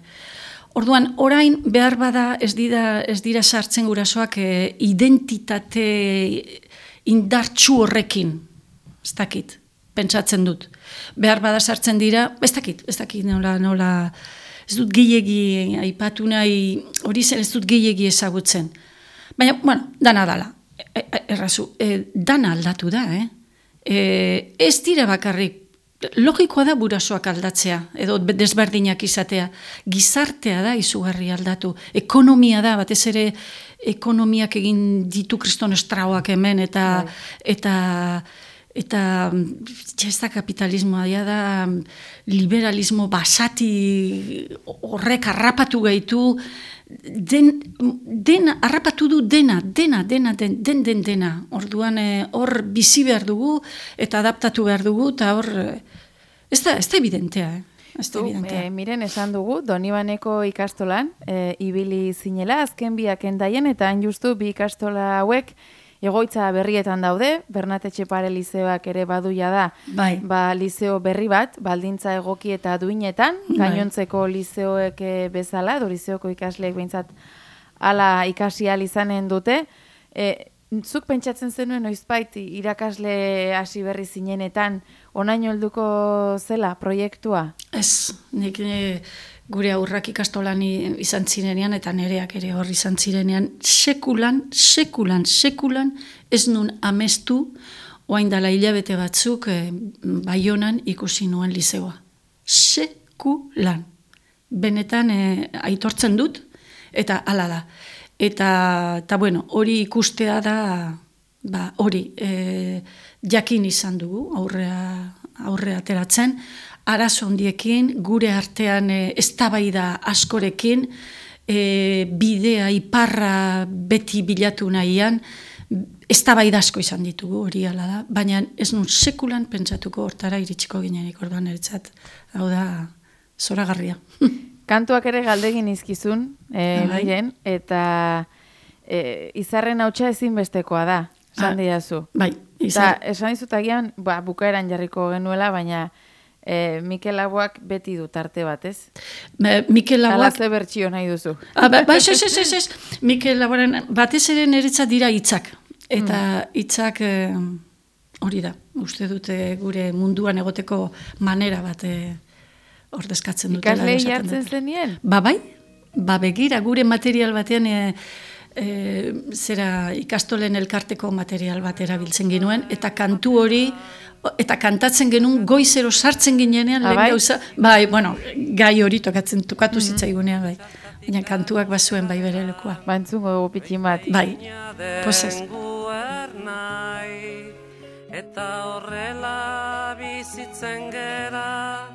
Orduan, orain behar bada ez dira, ez dira sartzen gurasoak e, identitate indartsu horrekin, ez dakit, pentsatzen dut. Behar bada sartzen dira, ez dakit, ez dakit nola, nola, ez dut gehiegi aipatu nahi, hori zen ez dut gehiegi ezagutzen. Baina, bueno, dana dala, e, e, errazu, e, dana aldatu da, eh? E, ez dira bakarrik, logikoa da burasoak aldatzea, edo be- desberdinak izatea. Gizartea da izugarri aldatu. Ekonomia da, batez ere ekonomiak egin ditu kriston estrauak hemen, eta, eta eta mm, ez da kapitalismoa, ja da mm, liberalismo basati horrek harrapatu gaitu, den, dena, harrapatu du dena, dena, dena, den, den, den, dena. Orduan eh, hor bizi behar dugu eta adaptatu behar dugu, eta hor, eh, ez da, ez da evidentea, eh? Evidentea. e, miren esan dugu, Donibaneko ikastolan, e, ibili zinela, azken biak endaien, eta han justu bi ikastola hauek egoitza berrietan daude, Bernat Etxepare lizeoak ere baduia da, Bai. ba, lizeo berri bat, baldintza egoki eta duinetan, Bai. gainontzeko lizeoek eh, bezala, edo lizeoko ikasleek behintzat ala ikasi izanen dute, e, zuk pentsatzen zenuen noizbait irakasle hasi berri zinenetan, onaino helduko zela proiektua? Ez, nik eh, gure aurrak ikastolan izan zirenean eta nereak ere hor izan zirenean, sekulan, sekulan, sekulan ez nun amestu, oain dala hilabete batzuk eh, baionan ikusi nuen lizeoa. sekulan. Benetan e, aitortzen dut, eta hala da. Eta, eta bueno, hori ikustea da, ba, hori, e, jakin izan dugu, aurrea, aurrea ateratzen, arazo handiekin, gure artean e, eztabaida askorekin, e, bidea iparra beti bilatu nahian, eztabaida asko izan ditugu hori ala da, baina ez nun sekulan pentsatuko hortara iritsiko ginenik orduan eritzat, hau da, zoragarria. Kantuak ere galdegin izkizun, e, Bai. miren, eta e, izarren hautsa ezinbestekoa da, esan Ah, diazu. Bai, Eta izan, esan dizut agian, ba, bukaeran jarriko genuela, baina e, Mikel Laboak beti du tarte bat, ez? Me- Mikel Laboak, ze bertsio nahi duzu. ah, ba, ba, ez, ez, ez, Mikel Laboaren, batez ere niretzat dira hitzak, eta hitzak eh, hori da, uste dute gure munduan egoteko manera bat eh, ordezkatzen dutela. Ikaslei jartzen zenien? Ba bai, ba begira, gure material batean e, e, zera ikastolen elkarteko material bat erabiltzen genuen, eta kantu hori, eta kantatzen genuen goizero sartzen ginenean, Ah, lehen bai? gauza, bai, bueno, gai hori tokatzen, tokatu zitzaigunean, bai. Baina kantuak bazuen bai bere lekua. Ba, entzungo dugu pitin bat. Bai, posez. nahi eta horrela bizitzen gera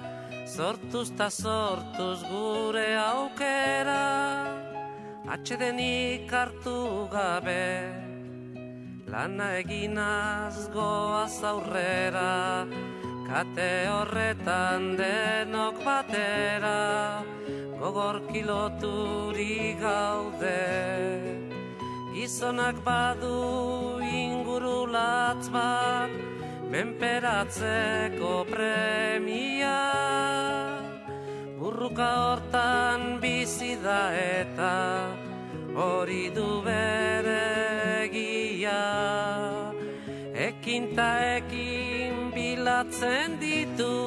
sortuz ta sortuz gure aukera atxedenik hartu gabe lana eginaz goaz aurrera kate horretan denok batera gogor kiloturi gaude. Gizonak badu ingurulatz bat Menperatzeko premia Burruka hortan bizi da eta Hori du bere egia. Ekin ta ekin bilatzen ditu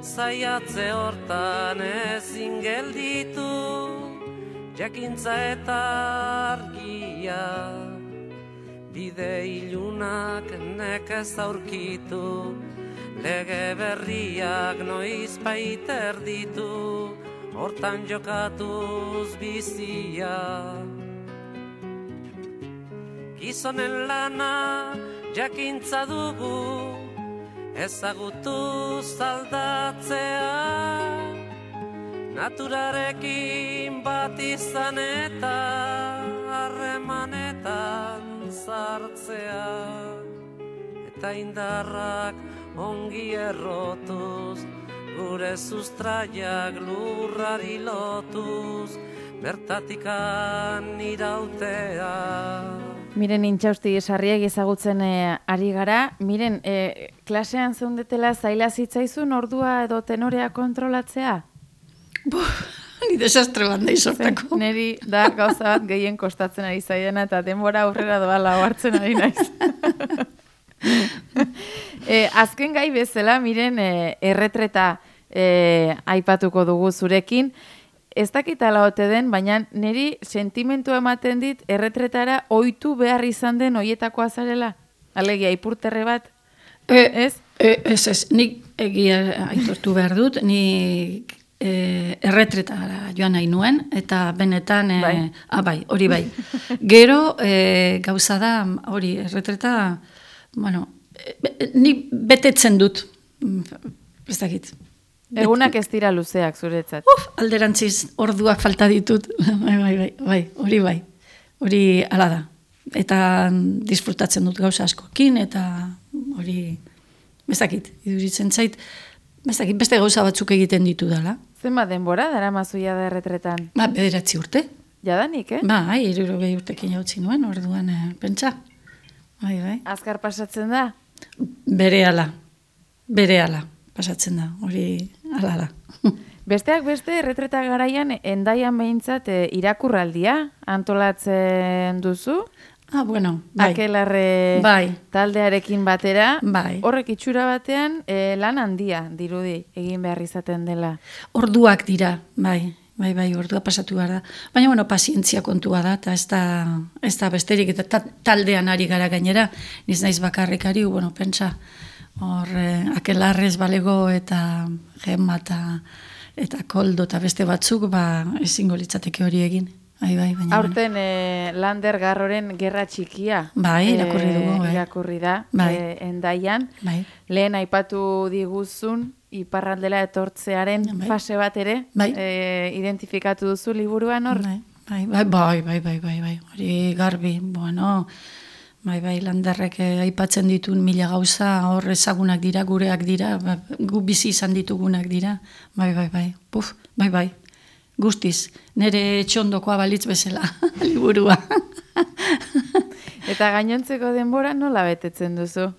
Zaiatze hortan ezin gelditu. Jakintza eta argia bide ilunak nekez aurkitu lege berriak noiz baiter ditu hortan jokatuz bizia. Gizonen lana jakintza dugu ezagutu zaldatzea. Naturarekin bat izan eta harremanetan sartzea. Eta indarrak ongi errotuz Gure sustraiak lurrari lotuz Bertatikan irautea Miren intxausti sarriek ezagutzen eh, ari gara. Miren, eh, klasean zeundetela zaila zitzaizun ordua edo tenorea kontrolatzea? Bo, ni desastre bat nahi sortako. Neri da gauza bat gehien kostatzen ari zaiena eta denbora aurrera doala hartzen ari naiz. e, azken gai bezala, miren, e, erretreta e, aipatuko dugu zurekin. Ez dakit ala ote den, baina niri sentimentu ematen dit erretretara ohitu behar izan den hoietakoa zarela. Alegia, ipurterre bat, E, ez? E, ez, ez, nik egia aitortu behar dut, ni e, erretretara joan nahi nuen, eta benetan, e, Bai. ah, bai, hori bai. Gero, e, gauza da, hori, erretreta, bueno, nik betetzen dut, ez dakit. Egunak ez dira luzeak zuretzat. Uf, alderantziz, orduak falta ditut, bai, bai, bai, bai, hori bai, hori ala da. Eta disfrutatzen dut gauza askokin, eta hori, bezakit, iduritzen zait, bezakit, beste gauza batzuk egiten ditu dela. Zenbat denbora dara mazuia da erretretan? Ba, bederatzi urte. Jadanik, eh? Ba, irurogei urtekin jautzi nuen, orduan, eh, pentsa. Bai, bai. Azkar pasatzen da? Bere ala, bere ala, pasatzen da, hori ala da. Besteak beste, erretreta garaian, endaian behintzat e, irakurraldia antolatzen duzu? ah, bueno, bai. Akelarre Bai. taldearekin batera. Bai. Horrek itxura batean e, lan handia dirudi egin behar izaten dela. Orduak dira, bai, bai, bai, ordua pasatu behar da. Baina, bueno, pazientzia kontua da, eta ez da, ez da besterik, eta ta- taldean ari gara gainera, niz naiz bakarrik ari, bueno, pentsa, hor, eh, akelarrez balego eta gemma eta eta koldo eta beste batzuk, ba, ezingo litzateke hori egin. Bai, bai, baina... Aurten eh, Lander Garroren gerra txikia. Bai, irakurri dugu, bai. Irakurri da, Bai. eh, endaian. Bai. Lehen aipatu diguzun, iparraldela etortzearen Bai. fase bat ere, Bai. eh, identifikatu duzu liburuan hor? Bai, bai, bai, bai, bai, bai, bai, bai, hori garbi, bueno, bai, bai, landerrek eh, aipatzen ditun mila gauza, hor ezagunak dira, gureak dira, ba, gu bizi izan ditugunak dira, bai, bai, bai, puf, bai, bai, guztiz, nire txondokoa balitz bezala, liburua. Eta gainontzeko denbora nola betetzen duzu?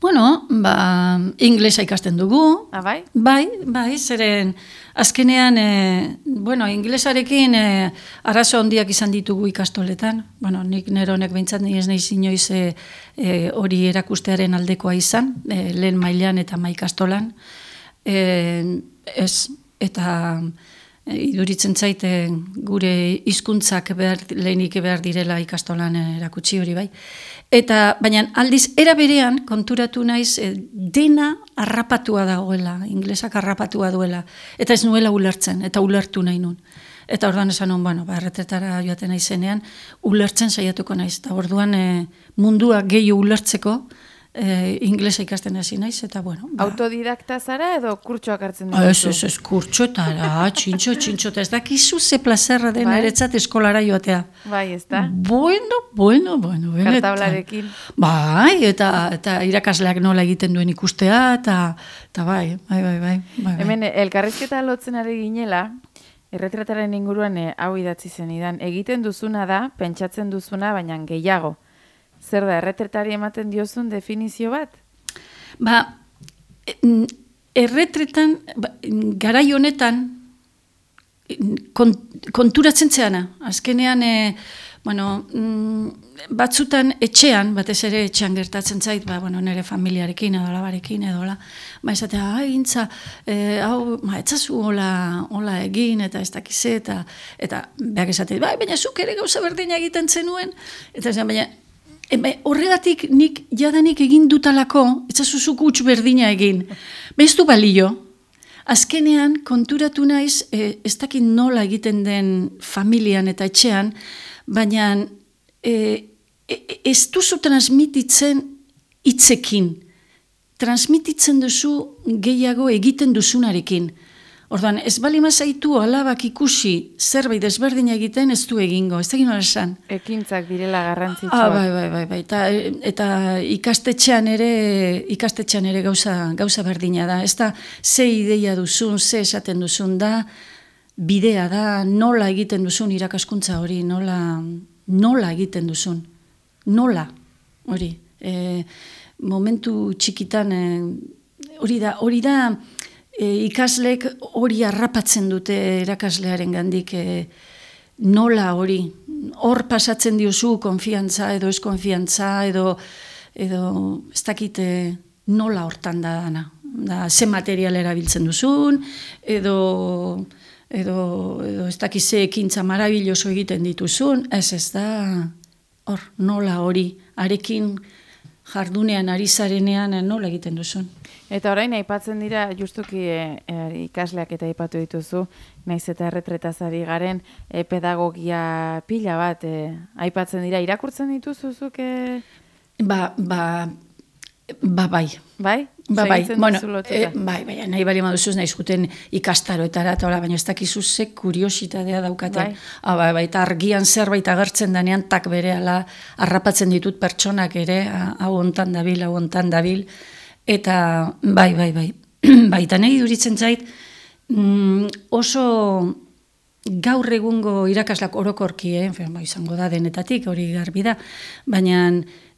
Bueno, ba, inglesa ikasten dugu, Ah, bai? Bai, bai, zeren azkenean, e, bueno, inglesarekin e, arazo handiak izan ditugu ikastoletan. Bueno, nik neronek behintzat ni ez nahi inoiz e, e, hori erakustearen aldekoa izan, e, lehen mailan eta maikastolan. E, ez, eta iduritzen zaite gure hizkuntzak behar, lehenik behar direla ikastolan erakutsi hori bai. Eta, baina aldiz, era berean, konturatu naiz, e, dena harrapatua dagoela, inglesak harrapatua duela, eta ez nuela ulertzen, eta ulertu nahi nun. Eta orduan esan nun, bueno, ba, erretretara joaten naizenean, ulertzen saiatuko naiz. Eta orduan e, mundua gehiago ulertzeko, e, inglesa ikasten hasi naiz, eta bueno. Ba, Autodidakta zara edo kurtsoak hartzen Ah, Ez, dituzu? ez, ez, kurtxotara, txintxo, txintxo, eta ez dakizu ze plazerra den Bai. eretzat eskolara joatea. Bai, ez da? Bueno, bueno, bueno. Kartablarekin. Bai, eta, eta irakasleak nola egiten duen ikustea, eta, eta bai, bai, bai, bai. bai, bai. Hemen, elkarrizketa lotzen ari ginela, erretrataren inguruan eh, hau idatzi zenidan, egiten duzuna da, pentsatzen duzuna, baina gehiago. Zer da, erretratari ematen diozun definizio bat? Ba, mm, erretretan, ba, garai honetan, kon, konturatzen zeana. Azkenean, e, bueno, mm, batzutan etxean, batez ere etxean gertatzen zait, ba, bueno, nire familiarekin edo labarekin edo la, ba, esatea, ai, intza, e, hau, ma, etzazu hola, hola egin, eta ez dakize, eta, eta behak esate, bai, baina zuk ere gauza berdina egiten zenuen, eta esan, baina, E, ba, horregatik nik jadanik egin dutalako, etzazu zuk huts berdina egin. Bez du balio. Azkenean konturatu naiz, e, ez dakit nola egiten den familian eta etxean, baina e, e, ez duzu transmititzen hitzekin. Transmititzen duzu gehiago egiten duzunarekin. Orduan, ez bali mazaitu alabak ikusi zerbait desberdina egiten ez du egingo, ez egin esan. Ekintzak direla garrantzitsuak. Ah, bai, bai, bai, bai. Eta, eta ikastetxean ere, ikastetxean ere gauza, gauza berdina da. Ez da, ze ideia duzun, ze esaten duzun da, bidea da, nola egiten duzun irakaskuntza hori, nola, nola egiten duzun. Nola, hori. E, momentu txikitan, e, hori da, hori da, e, ikaslek hori harrapatzen dute erakaslearen gandik e, nola hori, hor pasatzen diozu konfiantza edo ez konfiantza edo, edo ez dakite nola hortan da dana. Da, ze material erabiltzen duzun, edo, edo, edo ez dakize ekintza marabilloso egiten dituzun, ez ez da, hor, nola hori, arekin jardunean ari zarenean nola egiten duzun. Eta orain aipatzen dira justuki e, e, ikasleak eta aipatu dituzu, naiz eta erretretazari garen e, pedagogia pila bat aipatzen dira irakurtzen dituzuzuk e, Ba, ba, ba bai. bai? Ba, bai, bueno, e, bai, bai, nahi bali maduzuz nahi zuten ikastaroetara, eta hola, baina ez dakizu ze kuriositatea daukaten. Bai. Ah, bai, bai, eta argian zerbait agertzen danean, tak bere ala harrapatzen ditut pertsonak ere, hau hontan dabil, hau hontan dabil, eta bai, bai, bai, bai, eta nahi duritzen zait, mm, oso gaur egungo irakaslak orokorki, eh? Fen, ba, izango da denetatik, hori garbi da, baina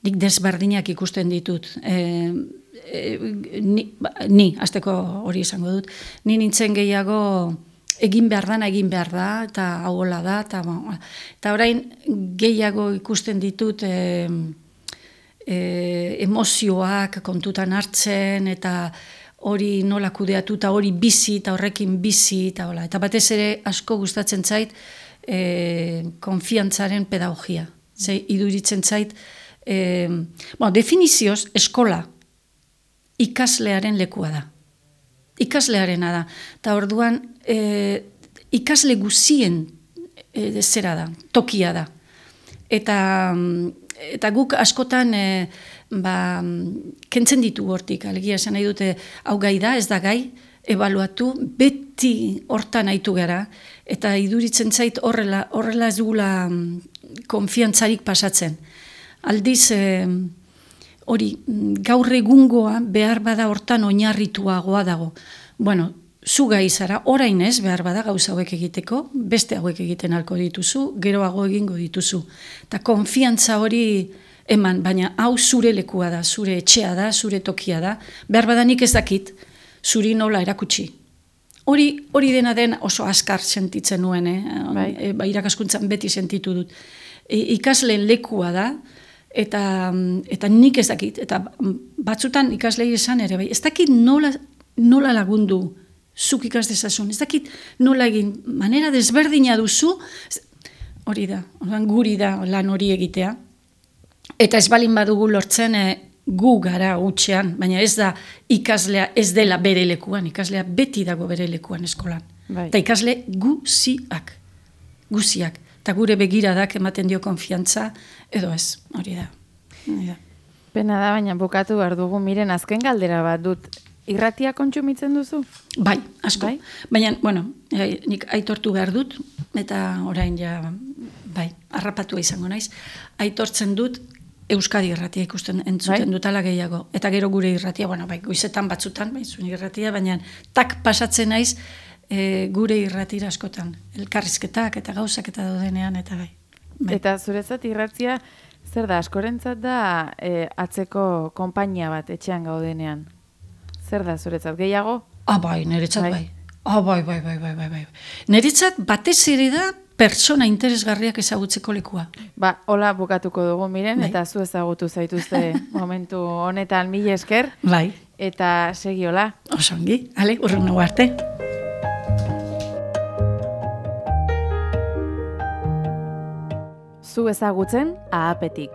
nik desberdinak ikusten ditut. E, e, ni, ba, ni, azteko hori izango dut, ni nintzen gehiago egin behar dana egin behar da, eta hau hola da, eta, ba, eta orain gehiago ikusten ditut e, e, emozioak kontutan hartzen, eta hori nola kudeatu eta hori bizi eta horrekin bizi eta hola. Eta batez ere asko gustatzen zait e, konfiantzaren pedagogia. Ze iduritzen zait, e, bueno, definizioz eskola ikaslearen lekua da. ikaslearena da. Ta orduan e, ikasle guzien e, zera da, tokia da. Eta, mm, eta guk askotan e, ba, kentzen ditu hortik, alegia esan nahi dute hau gai da, ez da gai, ebaluatu, beti hortan aitu gara, eta iduritzen zait horrela, horrela ez dugula mm, konfiantzarik pasatzen. Aldiz, e, hori, gaur egungoa behar bada hortan oinarrituagoa dago. Bueno, zu gai zara, orain ez behar bada gauza hauek egiteko, beste hauek egiten halko dituzu, geroago egingo dituzu. Eta konfiantza hori eman, baina hau zure lekua da, zure etxea da, zure tokia da, behar bada nik ez dakit, zuri nola erakutsi. Hori, hori dena den oso askar sentitzen nuen, eh? Bai. E, ba, irakaskuntzan beti sentitu dut. E, ikasleen lekua da, eta, eta nik ez dakit, eta batzutan ikaslei esan ere, bai, ez dakit nola, nola lagundu zuk ikas dezazun, ez dakit nola egin, manera desberdina duzu, hori da, orduan guri da lan hori egitea, eta ez balin badugu lortzen e, gu gara utxean, baina ez da ikaslea ez dela bere lekuan, ikaslea beti dago bere lekuan eskolan. Bai. Eta ikasle guziak, guziak, eta gure begiradak ematen dio konfiantza, edo ez, hori da. Hori da. Pena da, baina bukatu behar dugu, miren, azken galdera bat dut, irratia kontsumitzen duzu? Bai, asko. Bai? Baina, bueno, eh, nik aitortu behar dut, eta orain ja, bai, harrapatua izango naiz, aitortzen dut Euskadi irratia ikusten entzuten Bai? dutala gehiago. Eta gero gure irratia, bueno, bai, goizetan batzutan, bai, zuen irratia, baina tak pasatzen naiz eh, gure irratira askotan. Elkarrizketak eta gauzak eta daudenean, eta bai. bai. Eta zuretzat irratzia, zer da, askorentzat da e, atzeko konpainia bat etxean gaudenean? Zer da zuretzat, gehiago? Ah, bai, niretzat Bai. bai. Ah, bai, bai, bai, bai, bai, bai. Niretzat batez ere da pertsona interesgarriak ezagutzeko lekua. Ba, hola bukatuko dugu miren, Bai. eta zu ezagutu zaituzte momentu honetan mila esker, Bai, eta segi hola. oso ongi. Ale, urrengo arte. Zu ezagutzen, ahapetik.